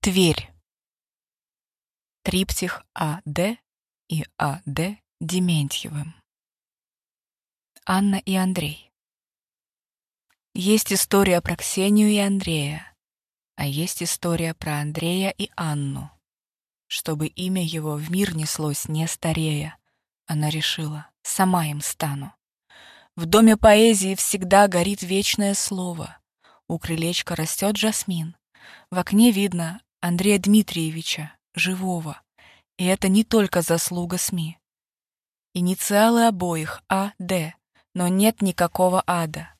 Тверь. Триптих А.Д. и А.Д. Дементьевым. Анна и Андрей. Есть история про Ксению и Андрея, а есть история про Андрея и Анну. Чтобы имя его в мир неслось не старея, она решила, сама им стану. В доме поэзии всегда горит вечное слово. У крылечка растет жасмин. В окне видно Андрея Дмитриевича, живого. И это не только заслуга СМИ. Инициалы обоих А, Д, но нет никакого ада.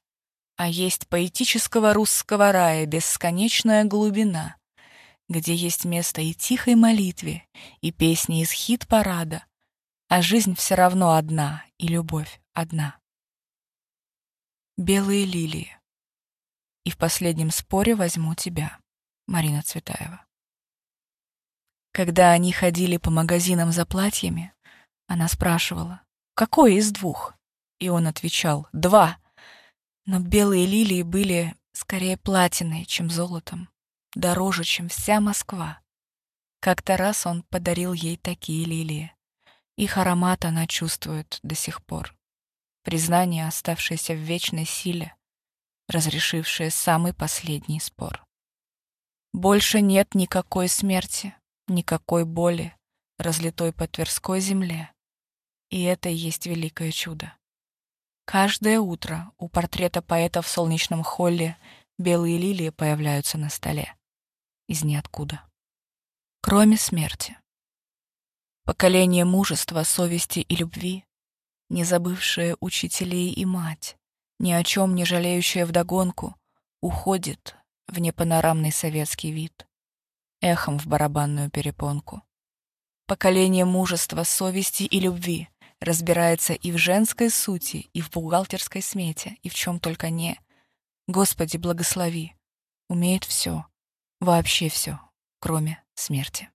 А есть поэтического русского рая бесконечная глубина, где есть место и тихой молитве, и песни из хит-парада, а жизнь все равно одна, и любовь одна. Белые лилии. И в последнем споре возьму тебя, Марина Цветаева. Когда они ходили по магазинам за платьями, она спрашивала, какой из двух? И он отвечал, два. Но белые лилии были скорее платиной, чем золотом, дороже, чем вся Москва. Как-то раз он подарил ей такие лилии. Их аромат она чувствует до сих пор. Признание, оставшееся в вечной силе, разрешившее самый последний спор. Больше нет никакой смерти, никакой боли, разлитой по Тверской земле. И это и есть великое чудо. Каждое утро у портрета поэта в солнечном холле белые лилии появляются на столе. Из ниоткуда. Кроме смерти. Поколение мужества, совести и любви, не забывшее учителей и мать, ни о чем не жалеющее вдогонку, уходит в непанорамный советский вид эхом в барабанную перепонку. Поколение мужества, совести и любви разбирается и в женской сути, и в бухгалтерской смете, и в чем только не. Господи, благослови. Умеет все, вообще все, кроме смерти.